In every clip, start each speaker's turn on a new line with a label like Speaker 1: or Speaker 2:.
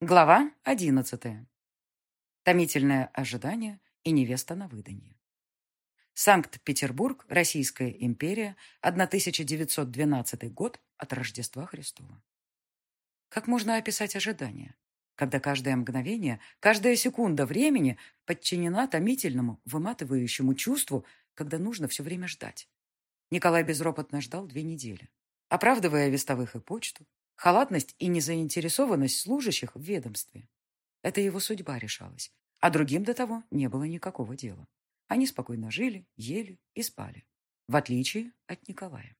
Speaker 1: Глава одиннадцатая. Томительное ожидание и невеста на выданье. Санкт-Петербург, Российская империя, 1912 год от Рождества Христова. Как можно описать ожидание, когда каждое мгновение, каждая секунда времени подчинена томительному, выматывающему чувству, когда нужно все время ждать? Николай безропотно ждал две недели, оправдывая вестовых и почту, Халатность и незаинтересованность служащих в ведомстве. Это его судьба решалась, а другим до того не было никакого дела. Они спокойно жили, ели и спали, в отличие от Николая.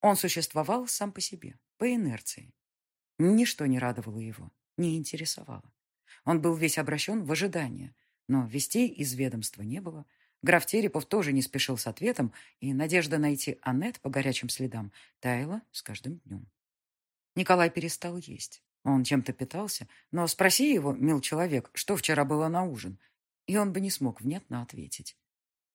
Speaker 1: Он существовал сам по себе, по инерции. Ничто не радовало его, не интересовало. Он был весь обращен в ожидание, но вестей из ведомства не было. Граф Терепов тоже не спешил с ответом, и надежда найти Аннет по горячим следам таяла с каждым днем. Николай перестал есть. Он чем-то питался, но спроси его, мил человек, что вчера было на ужин, и он бы не смог внятно ответить.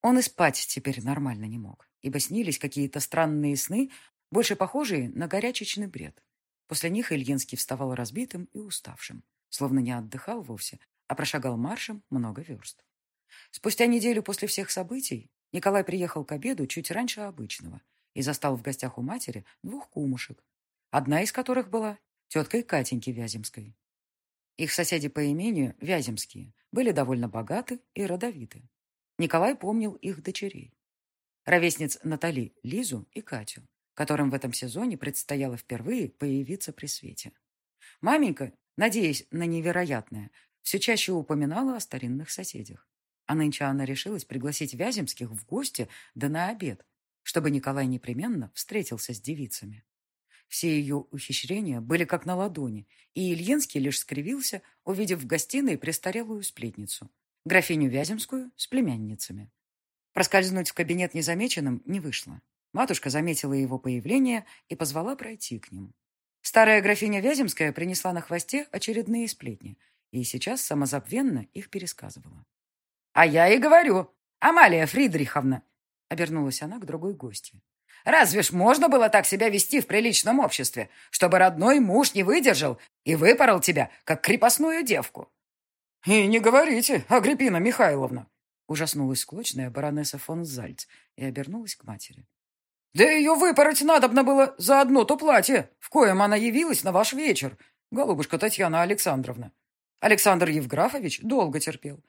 Speaker 1: Он и спать теперь нормально не мог, ибо снились какие-то странные сны, больше похожие на горячечный бред. После них Ильинский вставал разбитым и уставшим, словно не отдыхал вовсе, а прошагал маршем много верст. Спустя неделю после всех событий Николай приехал к обеду чуть раньше обычного и застал в гостях у матери двух кумушек, одна из которых была теткой Катеньки Вяземской. Их соседи по имению, Вяземские, были довольно богаты и родовиты. Николай помнил их дочерей. Ровесниц Натали, Лизу и Катю, которым в этом сезоне предстояло впервые появиться при свете. Маменька, надеясь на невероятное, все чаще упоминала о старинных соседях. А нынче она решилась пригласить Вяземских в гости да на обед, чтобы Николай непременно встретился с девицами. Все ее ухищрения были как на ладони, и Ильинский лишь скривился, увидев в гостиной престарелую сплетницу, графиню Вяземскую с племянницами. Проскользнуть в кабинет незамеченным не вышло. Матушка заметила его появление и позвала пройти к ним. Старая графиня Вяземская принесла на хвосте очередные сплетни и сейчас самозабвенно их пересказывала. «А я и говорю, Амалия Фридриховна!» Обернулась она к другой гости. Разве ж можно было так себя вести в приличном обществе, чтобы родной муж не выдержал и выпорол тебя, как крепостную девку? И не говорите, Агриппина Михайловна, ужаснулась склочная баронесса фон Зальц и обернулась к матери. Да ее выпороть надобно было за одно то платье, в коем она явилась на ваш вечер, голубушка Татьяна Александровна. Александр Евграфович долго терпел.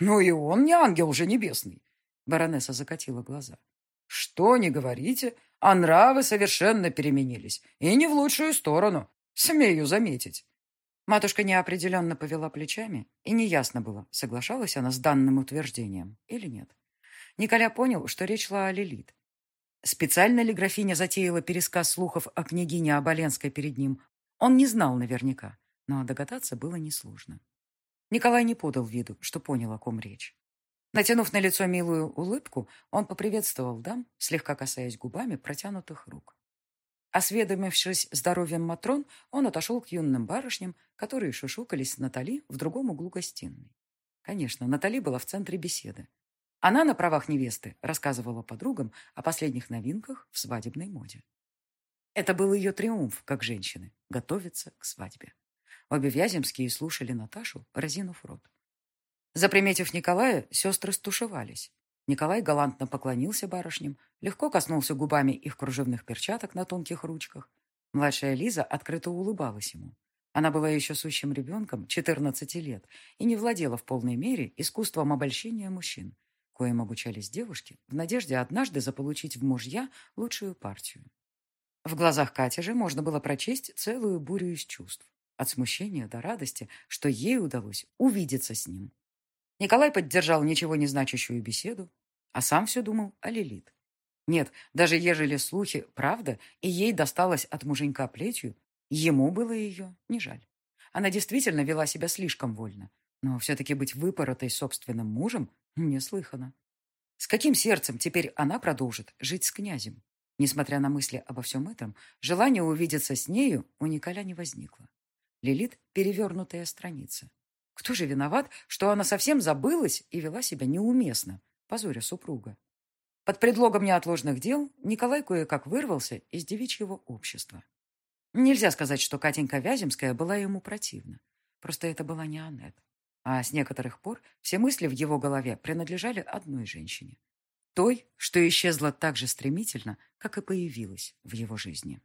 Speaker 1: Ну и он не ангел же небесный. Баронесса закатила глаза. Что не говорите, а нравы совершенно переменились. И не в лучшую сторону, смею заметить. Матушка неопределенно повела плечами, и неясно было, соглашалась она с данным утверждением или нет. Николя понял, что речь шла о Лилит. Специально ли графиня затеяла пересказ слухов о княгине Оболенской перед ним, он не знал наверняка, но догадаться было несложно. Николай не подал виду, что понял, о ком речь. Натянув на лицо милую улыбку, он поприветствовал дам, слегка касаясь губами протянутых рук. Осведомившись здоровьем Матрон, он отошел к юным барышням, которые шушукались с Натали в другом углу гостиной. Конечно, Натали была в центре беседы. Она на правах невесты рассказывала подругам о последних новинках в свадебной моде. Это был ее триумф, как женщины, готовиться к свадьбе. Обе Вяземские слушали Наташу, разинув рот. Заприметив Николая, сестры стушевались. Николай галантно поклонился барышням, легко коснулся губами их кружевных перчаток на тонких ручках. Младшая Лиза открыто улыбалась ему. Она была еще сущим ребенком, 14 лет, и не владела в полной мере искусством обольщения мужчин, коим обучались девушки в надежде однажды заполучить в мужья лучшую партию. В глазах Кати же можно было прочесть целую бурю из чувств. От смущения до радости, что ей удалось увидеться с ним. Николай поддержал ничего не значащую беседу, а сам все думал о Лилит. Нет, даже ежели слухи правда, и ей досталось от муженька плетью, ему было ее не жаль. Она действительно вела себя слишком вольно, но все-таки быть выпоротой собственным мужем неслыханно. С каким сердцем теперь она продолжит жить с князем? Несмотря на мысли обо всем этом, желание увидеться с нею у Николя не возникло. Лилит – перевернутая страница. Кто же виноват, что она совсем забылась и вела себя неуместно, позоря супруга? Под предлогом неотложных дел Николай кое-как вырвался из девичьего общества. Нельзя сказать, что Катенька Вяземская была ему противна. Просто это была не Аннет. А с некоторых пор все мысли в его голове принадлежали одной женщине. Той, что исчезла так же стремительно, как и появилась в его жизни.